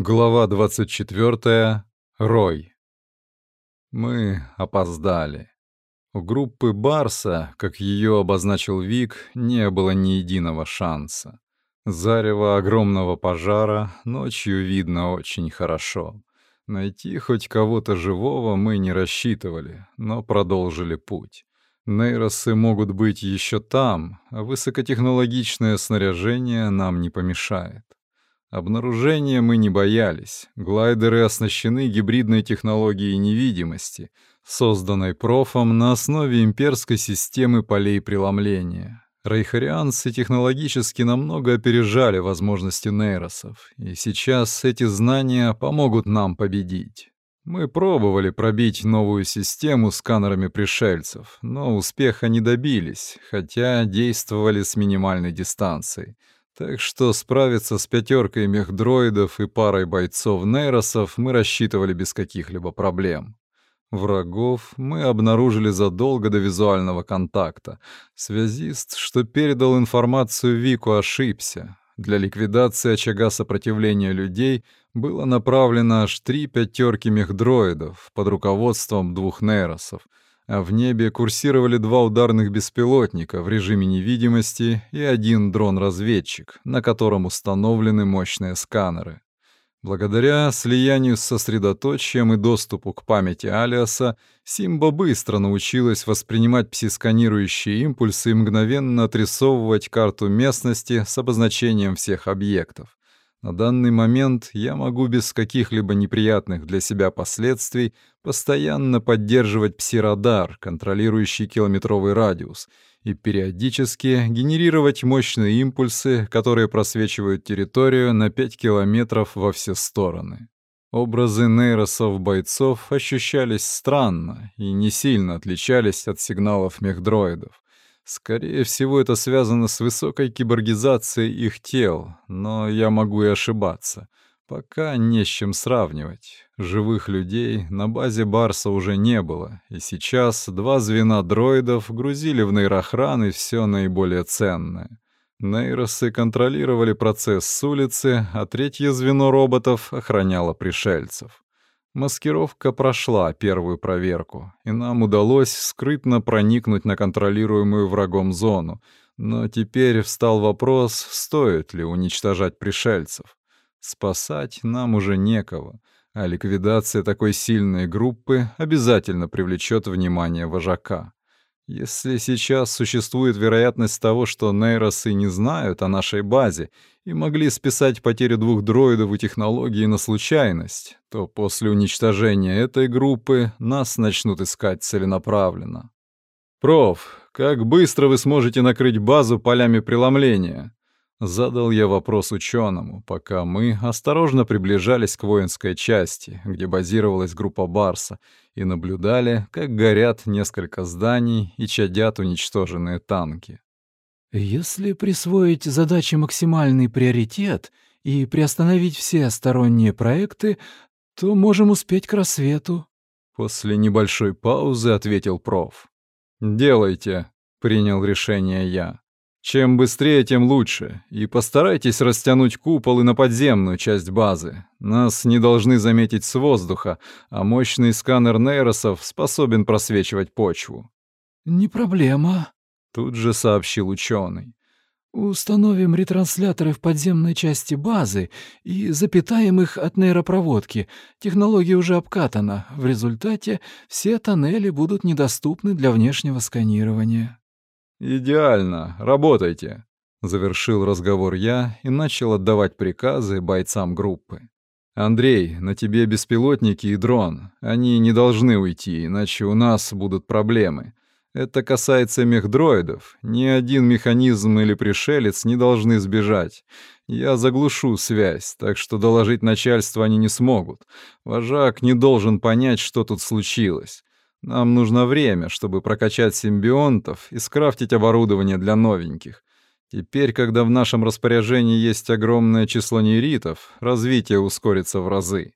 Глава 24. Рой. Мы опоздали. У группы Барса, как ее обозначил Вик, не было ни единого шанса. Зарево огромного пожара ночью видно очень хорошо. Найти хоть кого-то живого мы не рассчитывали, но продолжили путь. Нейросы могут быть еще там, а высокотехнологичное снаряжение нам не помешает. Обнаружения мы не боялись. Глайдеры оснащены гибридной технологией невидимости, созданной профом на основе имперской системы полей преломления. Рейхарианцы технологически намного опережали возможности нейросов, и сейчас эти знания помогут нам победить. Мы пробовали пробить новую систему сканерами пришельцев, но успеха не добились, хотя действовали с минимальной дистанцией — так что справиться с пятеркой мехдроидов и парой бойцов-нейросов мы рассчитывали без каких-либо проблем. Врагов мы обнаружили задолго до визуального контакта. Связист, что передал информацию Вику, ошибся. Для ликвидации очага сопротивления людей было направлено аж три пятерки мехдроидов под руководством двух нейросов — а в небе курсировали два ударных беспилотника в режиме невидимости и один дрон-разведчик, на котором установлены мощные сканеры. Благодаря слиянию с сосредоточием и доступу к памяти Алиаса, Симба быстро научилась воспринимать псисканирующие импульсы и мгновенно отрисовывать карту местности с обозначением всех объектов. На данный момент я могу без каких-либо неприятных для себя последствий постоянно поддерживать псирадар, контролирующий километровый радиус, и периодически генерировать мощные импульсы, которые просвечивают территорию на 5 километров во все стороны. Образы нейросов-бойцов ощущались странно и не сильно отличались от сигналов мехдроидов. Скорее всего, это связано с высокой киборгизацией их тел, но я могу и ошибаться. Пока не с чем сравнивать. Живых людей на базе Барса уже не было, и сейчас два звена дроидов грузили в нейрохраны все наиболее ценное. Нейросы контролировали процесс с улицы, а третье звено роботов охраняло пришельцев. Маскировка прошла первую проверку, и нам удалось скрытно проникнуть на контролируемую врагом зону. Но теперь встал вопрос, стоит ли уничтожать пришельцев. Спасать нам уже некого, а ликвидация такой сильной группы обязательно привлечет внимание вожака. Если сейчас существует вероятность того, что нейросы не знают о нашей базе и могли списать потерю двух дроидов и технологии на случайность, то после уничтожения этой группы нас начнут искать целенаправленно. «Проф, как быстро вы сможете накрыть базу полями преломления?» Задал я вопрос ученому, пока мы осторожно приближались к воинской части, где базировалась группа Барса, и наблюдали, как горят несколько зданий и чадят уничтоженные танки. «Если присвоить задаче максимальный приоритет и приостановить все сторонние проекты, то можем успеть к рассвету», — после небольшой паузы ответил проф. «Делайте», — принял решение я. Чем быстрее, тем лучше. И постарайтесь растянуть купол и на подземную часть базы. Нас не должны заметить с воздуха, а мощный сканер нейросов способен просвечивать почву. «Не проблема», — тут же сообщил ученый. «Установим ретрансляторы в подземной части базы и запитаем их от нейропроводки. Технология уже обкатана. В результате все тоннели будут недоступны для внешнего сканирования». «Идеально, работайте», — завершил разговор я и начал отдавать приказы бойцам группы. «Андрей, на тебе беспилотники и дрон. Они не должны уйти, иначе у нас будут проблемы. Это касается мехдроидов. Ни один механизм или пришелец не должны сбежать. Я заглушу связь, так что доложить начальству они не смогут. Вожак не должен понять, что тут случилось. Нам нужно время, чтобы прокачать симбионтов и скрафтить оборудование для новеньких. Теперь, когда в нашем распоряжении есть огромное число нейритов, развитие ускорится в разы.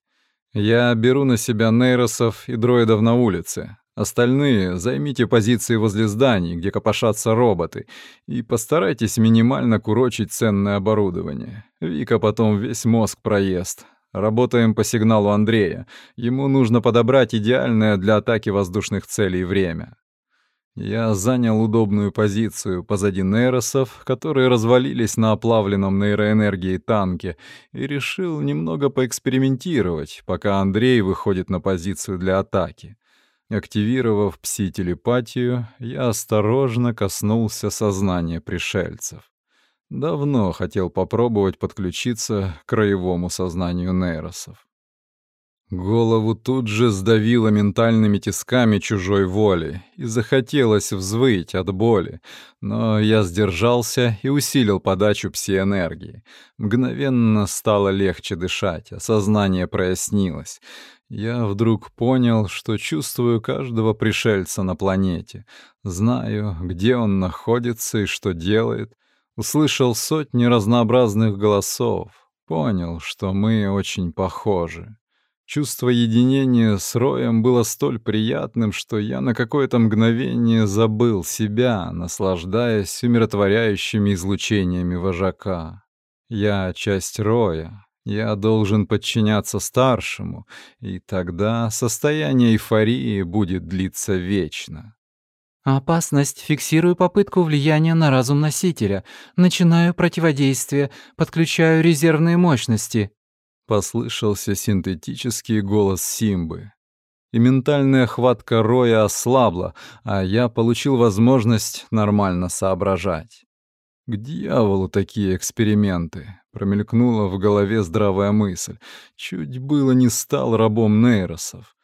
Я беру на себя нейросов и дроидов на улице. Остальные займите позиции возле зданий, где копошатся роботы, и постарайтесь минимально курочить ценное оборудование. Вика потом весь мозг проест. Работаем по сигналу Андрея. Ему нужно подобрать идеальное для атаки воздушных целей время. Я занял удобную позицию позади нейросов, которые развалились на оплавленном нейроэнергии танке, и решил немного поэкспериментировать, пока Андрей выходит на позицию для атаки. Активировав пси-телепатию, я осторожно коснулся сознания пришельцев. Давно хотел попробовать подключиться к краевому сознанию нейросов. Голову тут же сдавило ментальными тисками чужой воли, и захотелось взвыть от боли, но я сдержался и усилил подачу псиэнергии. Мгновенно стало легче дышать, а сознание прояснилось. Я вдруг понял, что чувствую каждого пришельца на планете, знаю, где он находится и что делает, услышал сотни разнообразных голосов, понял, что мы очень похожи. Чувство единения с Роем было столь приятным, что я на какое-то мгновение забыл себя, наслаждаясь умиротворяющими излучениями вожака. Я часть Роя, я должен подчиняться старшему, и тогда состояние эйфории будет длиться вечно. «Опасность. Фиксирую попытку влияния на разум носителя. Начинаю противодействие. Подключаю резервные мощности», Послышался синтетический голос Симбы. И ментальная хватка Роя ослабла, а я получил возможность нормально соображать. К дьяволу такие эксперименты. Промелькнула в голове здравая мысль. Чуть было не стал рабом нейросов.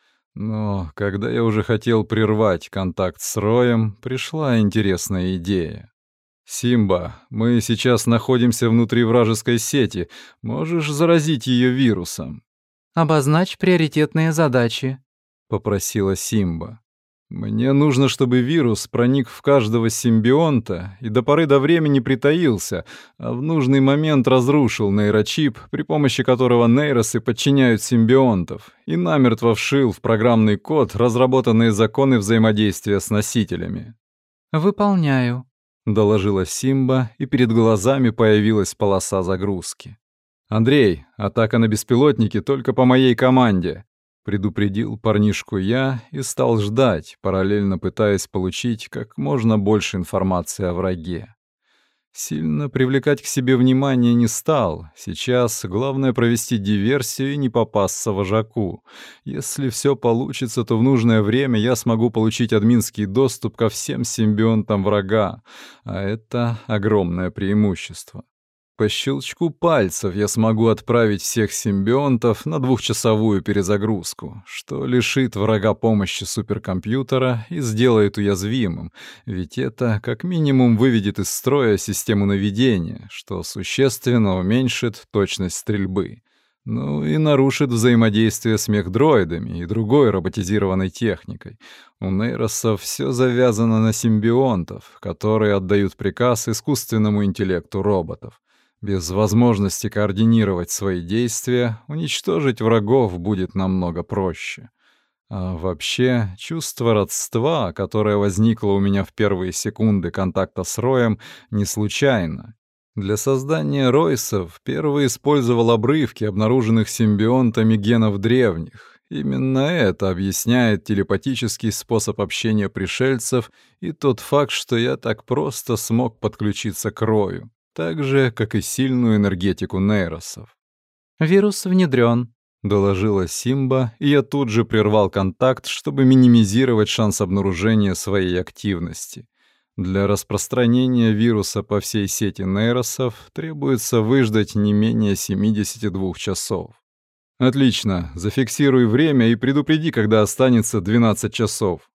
Но когда я уже хотел прервать контакт с Роем, пришла интересная идея. «Симба, мы сейчас находимся внутри вражеской сети. Можешь заразить ее вирусом?» «Обозначь приоритетные задачи», — попросила Симба. «Мне нужно, чтобы вирус проник в каждого симбионта и до поры до времени притаился, а в нужный момент разрушил нейрочип, при помощи которого нейросы подчиняют симбионтов, и намертво вшил в программный код разработанные законы взаимодействия с носителями». «Выполняю», доложила Симба, и перед глазами появилась полоса загрузки. «Андрей, атака на беспилотники только по моей команде», — предупредил парнишку я и стал ждать, параллельно пытаясь получить как можно больше информации о враге. Сильно привлекать к себе внимание не стал. Сейчас главное провести диверсию и не попасться вожаку. Если все получится, то в нужное время я смогу получить админский доступ ко всем симбионтам врага, а это огромное преимущество. По щелчку пальцев я смогу отправить всех симбионтов на двухчасовую перезагрузку, что лишит врага помощи суперкомпьютера и сделает уязвимым, ведь это как минимум выведет из строя систему наведения, что существенно уменьшит точность стрельбы. Ну и нарушит взаимодействие с мехдроидами и другой роботизированной техникой. У нейросов все завязано на симбионтов, которые отдают приказ искусственному интеллекту роботов. Без возможности координировать свои действия уничтожить врагов будет намного проще. А вообще, чувство родства, которое возникло у меня в первые секунды контакта с Роем, не случайно. Для создания Ройсов первый использовал обрывки, обнаруженных симбионтами генов древних. Именно это объясняет телепатический способ общения пришельцев и тот факт, что я так просто смог подключиться к Рою так же, как и сильную энергетику нейросов. «Вирус внедрен», — доложила Симба, и я тут же прервал контакт, чтобы минимизировать шанс обнаружения своей активности. Для распространения вируса по всей сети нейросов требуется выждать не менее 72 часов. «Отлично, зафиксируй время и предупреди, когда останется 12 часов».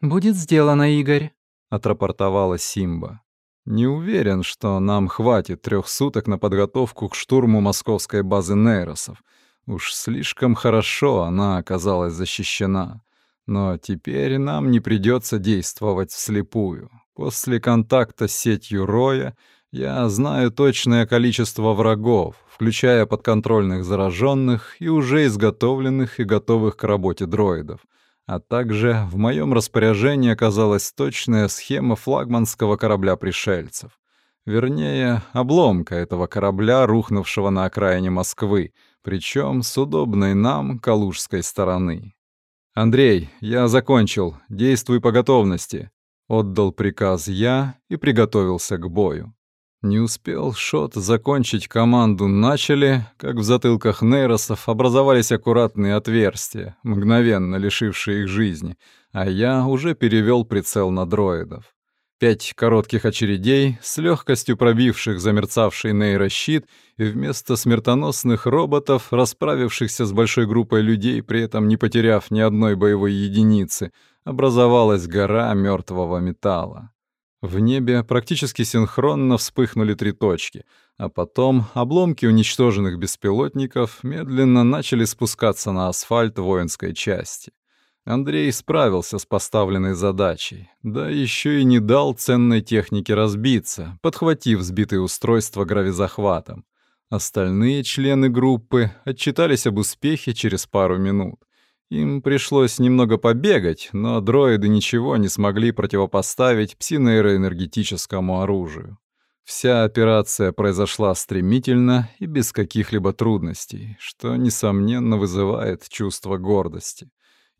«Будет сделано, Игорь», — отрапортовала Симба. Не уверен, что нам хватит трех суток на подготовку к штурму московской базы нейросов. Уж слишком хорошо она оказалась защищена. Но теперь нам не придется действовать вслепую. После контакта с сетью Роя я знаю точное количество врагов, включая подконтрольных зараженных и уже изготовленных и готовых к работе дроидов — а также в моем распоряжении оказалась точная схема флагманского корабля пришельцев. Вернее, обломка этого корабля, рухнувшего на окраине Москвы, причем с удобной нам калужской стороны. «Андрей, я закончил. Действуй по готовности», — отдал приказ я и приготовился к бою. Не успел Шот закончить команду «начали», как в затылках нейросов образовались аккуратные отверстия, мгновенно лишившие их жизни, а я уже перевел прицел на дроидов. Пять коротких очередей, с легкостью пробивших замерцавший нейрощит, и вместо смертоносных роботов, расправившихся с большой группой людей, при этом не потеряв ни одной боевой единицы, образовалась гора мертвого металла. В небе практически синхронно вспыхнули три точки, а потом обломки уничтоженных беспилотников медленно начали спускаться на асфальт воинской части. Андрей справился с поставленной задачей, да еще и не дал ценной технике разбиться, подхватив сбитые устройства гравизахватом. Остальные члены группы отчитались об успехе через пару минут. Им пришлось немного побегать, но дроиды ничего не смогли противопоставить псинейроэнергетическому оружию. Вся операция произошла стремительно и без каких-либо трудностей, что, несомненно, вызывает чувство гордости.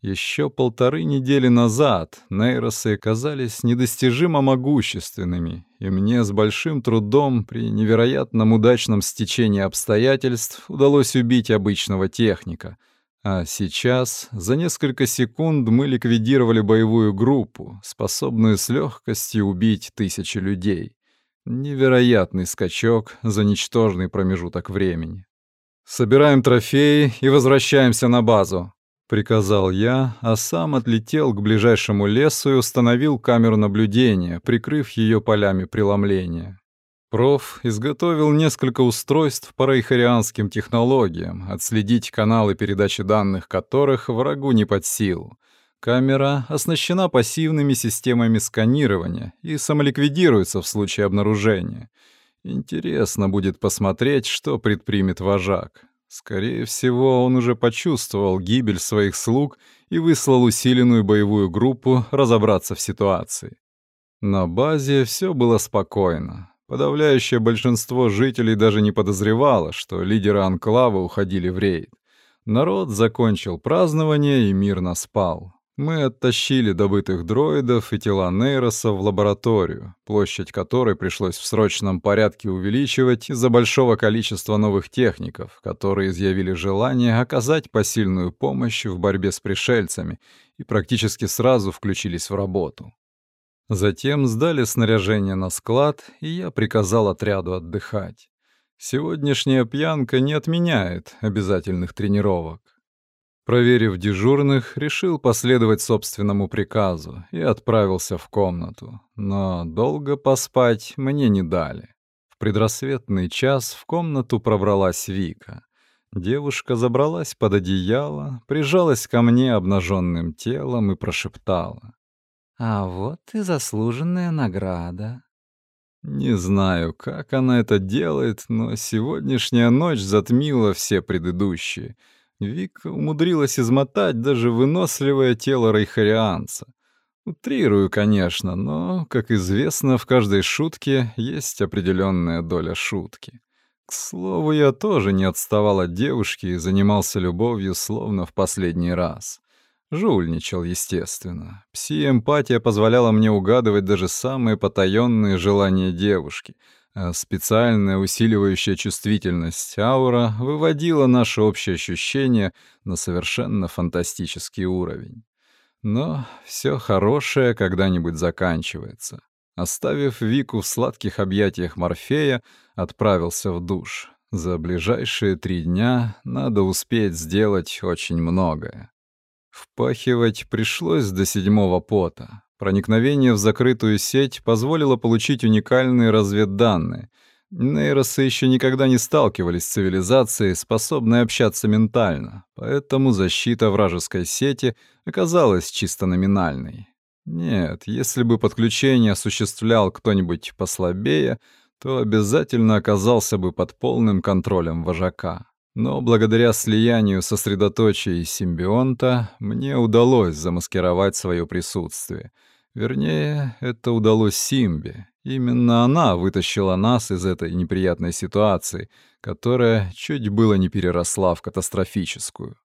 Еще полторы недели назад нейросы казались недостижимо могущественными, и мне с большим трудом при невероятном удачном стечении обстоятельств удалось убить обычного техника. А сейчас за несколько секунд мы ликвидировали боевую группу, способную с легкостью убить тысячи людей. Невероятный скачок за ничтожный промежуток времени. Собираем трофеи и возвращаемся на базу. — приказал я, а сам отлетел к ближайшему лесу и установил камеру наблюдения, прикрыв ее полями преломления. Проф изготовил несколько устройств по рейхарианским технологиям, отследить каналы передачи данных которых врагу не под силу. Камера оснащена пассивными системами сканирования и самоликвидируется в случае обнаружения. Интересно будет посмотреть, что предпримет вожак. Скорее всего, он уже почувствовал гибель своих слуг и выслал усиленную боевую группу разобраться в ситуации. На базе все было спокойно. Подавляющее большинство жителей даже не подозревало, что лидеры анклава уходили в рейд. Народ закончил празднование и мирно спал. Мы оттащили добытых дроидов и тела нейросов в лабораторию, площадь которой пришлось в срочном порядке увеличивать из-за большого количества новых техников, которые изъявили желание оказать посильную помощь в борьбе с пришельцами и практически сразу включились в работу. Затем сдали снаряжение на склад, и я приказал отряду отдыхать. Сегодняшняя пьянка не отменяет обязательных тренировок. Проверив дежурных, решил последовать собственному приказу и отправился в комнату. Но долго поспать мне не дали. В предрассветный час в комнату пробралась Вика. Девушка забралась под одеяло, прижалась ко мне обнаженным телом и прошептала. «А вот и заслуженная награда». Не знаю, как она это делает, но сегодняшняя ночь затмила все предыдущие — Вика умудрилась измотать даже выносливое тело рейхарианца. Утрирую, конечно, но, как известно, в каждой шутке есть определенная доля шутки. К слову, я тоже не отставал от девушки и занимался любовью словно в последний раз. Жульничал, естественно. Пси-эмпатия позволяла мне угадывать даже самые потаённые желания девушки — а специальная усиливающая чувствительность аура выводила наше общее ощущение на совершенно фантастический уровень. Но все хорошее когда-нибудь заканчивается. Оставив Вику в сладких объятиях Морфея, отправился в душ. За ближайшие три дня надо успеть сделать очень многое. Впахивать пришлось до седьмого пота. Проникновение в закрытую сеть позволило получить уникальные разведданные. Нейросы еще никогда не сталкивались с цивилизацией, способной общаться ментально, поэтому защита вражеской сети оказалась чисто номинальной. Нет, если бы подключение осуществлял кто-нибудь послабее, то обязательно оказался бы под полным контролем вожака. Но благодаря слиянию сосредоточия и симбионта мне удалось замаскировать свое присутствие — Вернее, это удалось Симбе. Именно она вытащила нас из этой неприятной ситуации, которая чуть было не переросла в катастрофическую.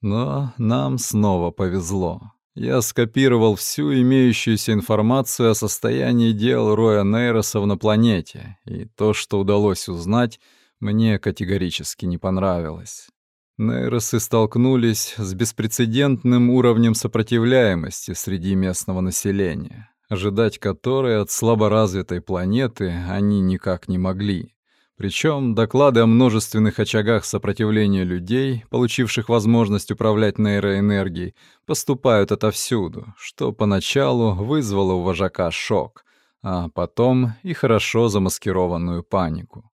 Но нам снова повезло. Я скопировал всю имеющуюся информацию о состоянии дел Роя Нейросов на планете, и то, что удалось узнать, мне категорически не понравилось. Нейросы столкнулись с беспрецедентным уровнем сопротивляемости среди местного населения, ожидать которой от слаборазвитой планеты они никак не могли. Причем доклады о множественных очагах сопротивления людей, получивших возможность управлять нейроэнергией, поступают отовсюду, что поначалу вызвало у вожака шок, а потом и хорошо замаскированную панику.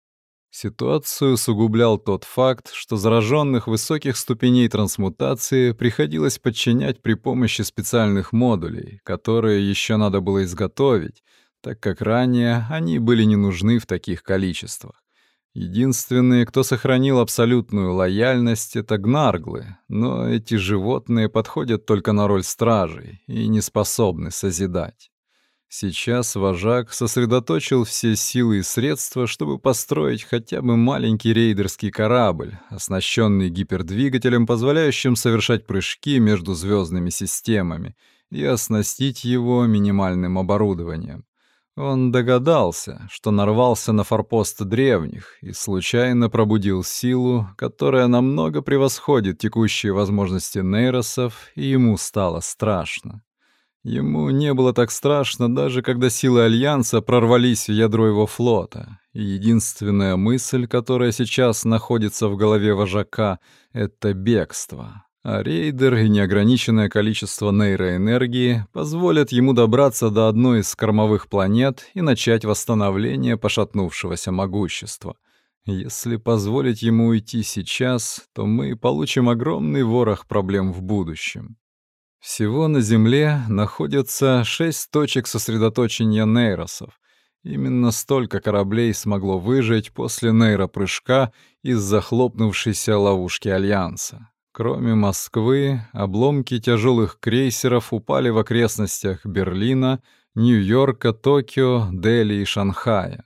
Ситуацию усугублял тот факт, что зараженных высоких ступеней трансмутации приходилось подчинять при помощи специальных модулей, которые еще надо было изготовить, так как ранее они были не нужны в таких количествах. Единственные, кто сохранил абсолютную лояльность, — это гнарглы, но эти животные подходят только на роль стражей и не способны созидать. Сейчас вожак сосредоточил все силы и средства, чтобы построить хотя бы маленький рейдерский корабль, оснащенный гипердвигателем, позволяющим совершать прыжки между звездными системами, и оснастить его минимальным оборудованием. Он догадался, что нарвался на форпост древних и случайно пробудил силу, которая намного превосходит текущие возможности нейросов, и ему стало страшно. Ему не было так страшно, даже когда силы Альянса прорвались в ядро его флота, и единственная мысль, которая сейчас находится в голове вожака, — это бегство а рейдер и неограниченное количество нейроэнергии позволят ему добраться до одной из кормовых планет и начать восстановление пошатнувшегося могущества. Если позволить ему уйти сейчас, то мы получим огромный ворох проблем в будущем. Всего на Земле находятся шесть точек сосредоточения нейросов. Именно столько кораблей смогло выжить после нейропрыжка из захлопнувшейся ловушки Альянса. Кроме Москвы, обломки тяжелых крейсеров упали в окрестностях Берлина, Нью-Йорка, Токио, Дели и Шанхая.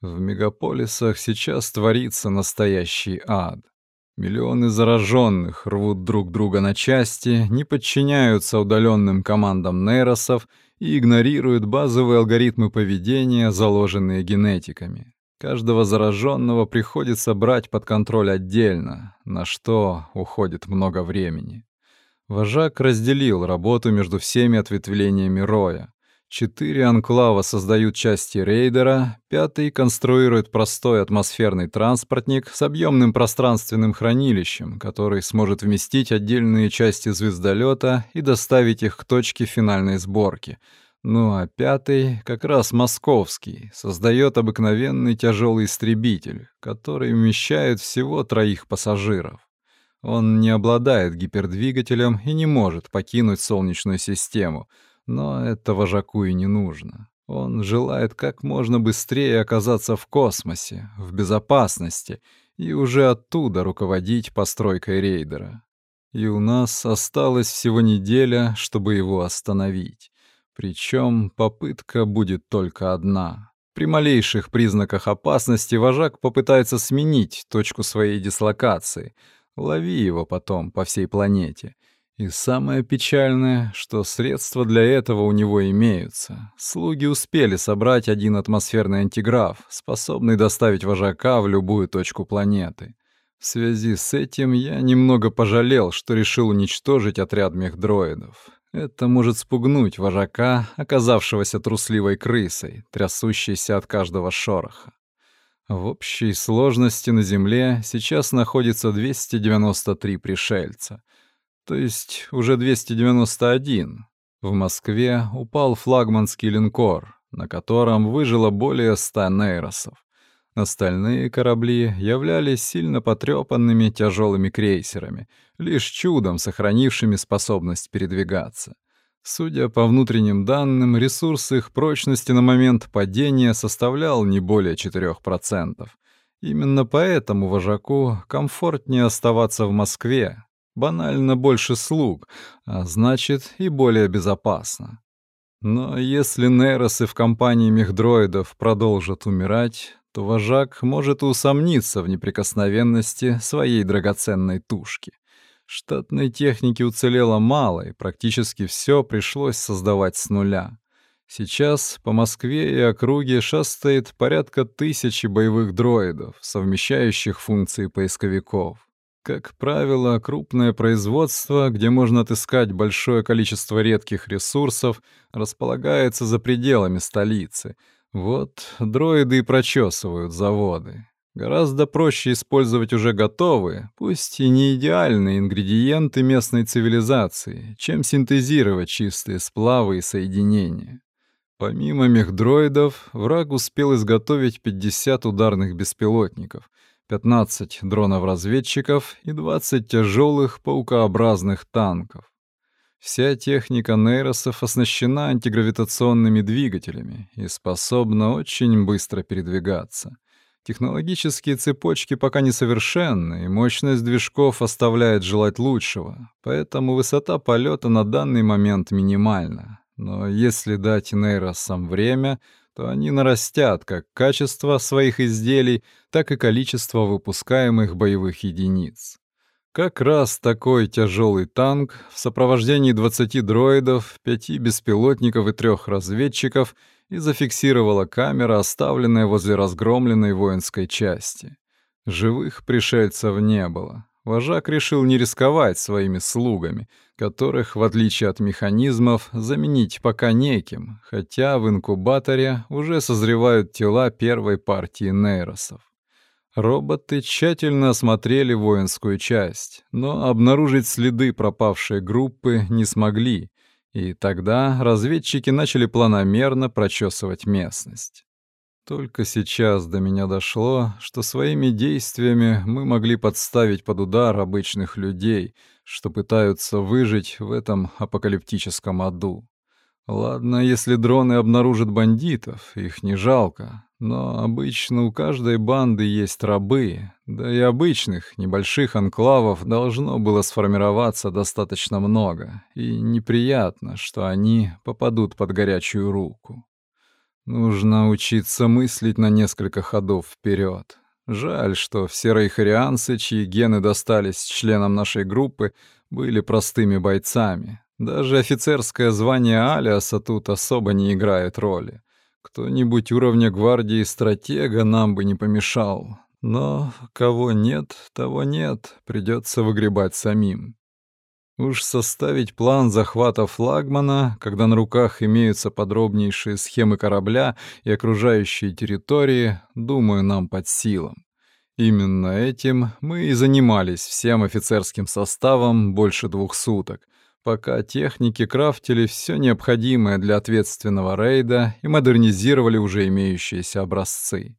В мегаполисах сейчас творится настоящий ад. Миллионы зараженных рвут друг друга на части, не подчиняются удаленным командам нейросов и игнорируют базовые алгоритмы поведения, заложенные генетиками. Каждого зараженного приходится брать под контроль отдельно, на что уходит много времени. Вожак разделил работу между всеми ответвлениями роя. Четыре анклава создают части рейдера, пятый конструирует простой атмосферный транспортник с объемным пространственным хранилищем, который сможет вместить отдельные части звездолета и доставить их к точке финальной сборки — ну а пятый, как раз московский, создает обыкновенный тяжелый истребитель, который вмещает всего троих пассажиров. Он не обладает гипердвигателем и не может покинуть Солнечную систему, но это вожаку и не нужно. Он желает как можно быстрее оказаться в космосе, в безопасности, и уже оттуда руководить постройкой рейдера. И у нас осталась всего неделя, чтобы его остановить. Причем попытка будет только одна. При малейших признаках опасности вожак попытается сменить точку своей дислокации. Лови его потом по всей планете. И самое печальное, что средства для этого у него имеются. Слуги успели собрать один атмосферный антиграф, способный доставить вожака в любую точку планеты. В связи с этим я немного пожалел, что решил уничтожить отряд мехдроидов. Это может спугнуть вожака, оказавшегося трусливой крысой, трясущейся от каждого шороха. В общей сложности на Земле сейчас находится 293 пришельца. То есть уже 291. В Москве упал флагманский линкор, на котором выжило более 100 нейросов. Остальные корабли являлись сильно потрепанными тяжелыми крейсерами, лишь чудом сохранившими способность передвигаться. Судя по внутренним данным, ресурс их прочности на момент падения составлял не более 4%. Именно поэтому вожаку комфортнее оставаться в Москве. Банально больше слуг, а значит и более безопасно. Но если нейросы в компании мехдроидов продолжат умирать, то вожак может усомниться в неприкосновенности своей драгоценной тушки. Штатной техники уцелело мало, и практически все пришлось создавать с нуля. Сейчас по Москве и округе шастает порядка тысячи боевых дроидов, совмещающих функции поисковиков. Как правило, крупное производство, где можно отыскать большое количество редких ресурсов, располагается за пределами столицы. Вот дроиды и прочесывают заводы. Гораздо проще использовать уже готовые, пусть и не идеальные ингредиенты местной цивилизации, чем синтезировать чистые сплавы и соединения. Помимо мехдроидов, враг успел изготовить 50 ударных беспилотников, 15 дронов-разведчиков и 20 тяжелых паукообразных танков. Вся техника нейросов оснащена антигравитационными двигателями и способна очень быстро передвигаться. Технологические цепочки пока несовершенны, и мощность движков оставляет желать лучшего, поэтому высота полета на данный момент минимальна. Но если дать нейросам время, то они нарастят как качество своих изделий, так и количество выпускаемых боевых единиц. Как раз такой тяжелый танк в сопровождении 20 дроидов, 5 беспилотников и 3 разведчиков и зафиксировала камера, оставленная возле разгромленной воинской части. Живых пришельцев не было. Вожак решил не рисковать своими слугами, которых, в отличие от механизмов, заменить пока неким, хотя в инкубаторе уже созревают тела первой партии нейросов. Роботы тщательно осмотрели воинскую часть, но обнаружить следы пропавшей группы не смогли, и тогда разведчики начали планомерно прочесывать местность. Только сейчас до меня дошло, что своими действиями мы могли подставить под удар обычных людей, что пытаются выжить в этом апокалиптическом аду. Ладно, если дроны обнаружат бандитов, их не жалко, но обычно у каждой банды есть рабы, да и обычных небольших анклавов должно было сформироваться достаточно много, и неприятно, что они попадут под горячую руку. Нужно учиться мыслить на несколько ходов вперед. Жаль, что все рейхарианцы, чьи гены достались членам нашей группы, были простыми бойцами. Даже офицерское звание Алиаса тут особо не играет роли. Кто-нибудь уровня гвардии стратега нам бы не помешал. Но кого нет, того нет, придется выгребать самим. Уж составить план захвата флагмана, когда на руках имеются подробнейшие схемы корабля и окружающие территории, думаю, нам под силам. Именно этим мы и занимались всем офицерским составом больше двух суток, пока техники крафтили все необходимое для ответственного рейда и модернизировали уже имеющиеся образцы.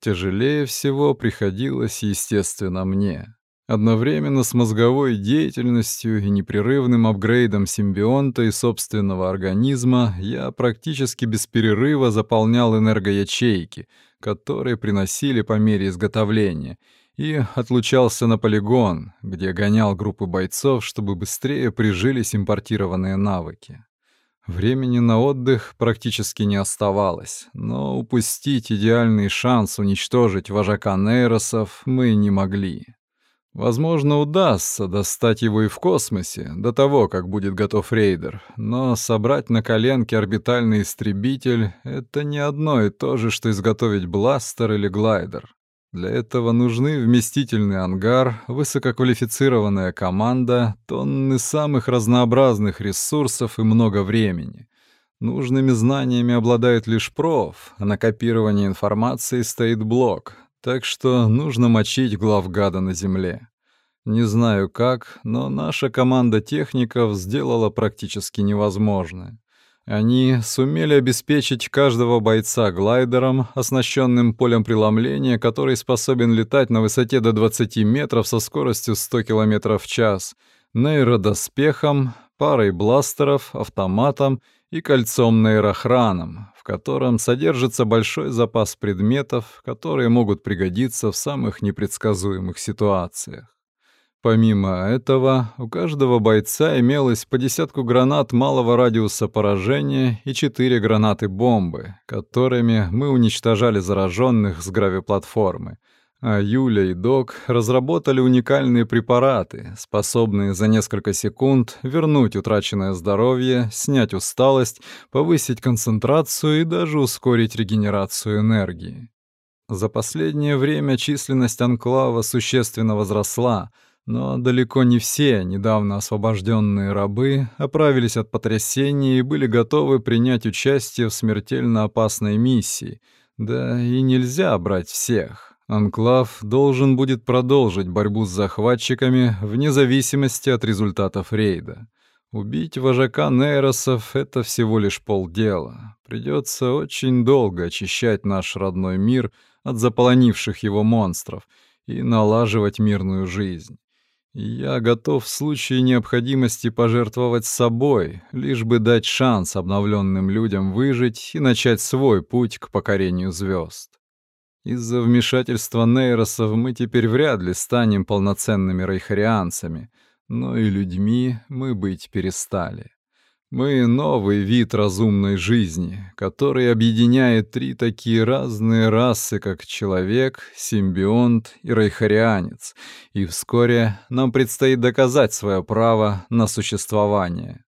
Тяжелее всего приходилось, естественно, мне. Одновременно с мозговой деятельностью и непрерывным апгрейдом симбионта и собственного организма я практически без перерыва заполнял энергоячейки, которые приносили по мере изготовления, и отлучался на полигон, где гонял группы бойцов, чтобы быстрее прижились импортированные навыки. Времени на отдых практически не оставалось, но упустить идеальный шанс уничтожить вожака нейросов мы не могли. Возможно, удастся достать его и в космосе, до того, как будет готов рейдер, но собрать на коленке орбитальный истребитель — это не одно и то же, что изготовить бластер или глайдер. Для этого нужны вместительный ангар, высококвалифицированная команда, тонны самых разнообразных ресурсов и много времени. Нужными знаниями обладает лишь проф, а на копирование информации стоит блок, так что нужно мочить главгада на земле. Не знаю как, но наша команда техников сделала практически невозможное. Они сумели обеспечить каждого бойца глайдером, оснащенным полем преломления, который способен летать на высоте до 20 метров со скоростью 100 км в час, нейродоспехом, парой бластеров, автоматом и кольцом нейрохраном, в котором содержится большой запас предметов, которые могут пригодиться в самых непредсказуемых ситуациях. Помимо этого, у каждого бойца имелось по десятку гранат малого радиуса поражения и четыре гранаты-бомбы, которыми мы уничтожали зараженных с гравиплатформы. А Юля и Док разработали уникальные препараты, способные за несколько секунд вернуть утраченное здоровье, снять усталость, повысить концентрацию и даже ускорить регенерацию энергии. За последнее время численность анклава существенно возросла — но далеко не все недавно освобожденные рабы оправились от потрясений и были готовы принять участие в смертельно опасной миссии. Да и нельзя брать всех. Анклав должен будет продолжить борьбу с захватчиками вне зависимости от результатов рейда. Убить вожака Нейросов — это всего лишь полдела. Придется очень долго очищать наш родной мир от заполонивших его монстров и налаживать мирную жизнь. Я готов в случае необходимости пожертвовать собой, лишь бы дать шанс обновленным людям выжить и начать свой путь к покорению звезд. Из-за вмешательства нейросов мы теперь вряд ли станем полноценными рейхарианцами, но и людьми мы быть перестали. Мы — новый вид разумной жизни, который объединяет три такие разные расы, как человек, симбионт и рейхарианец, и вскоре нам предстоит доказать свое право на существование.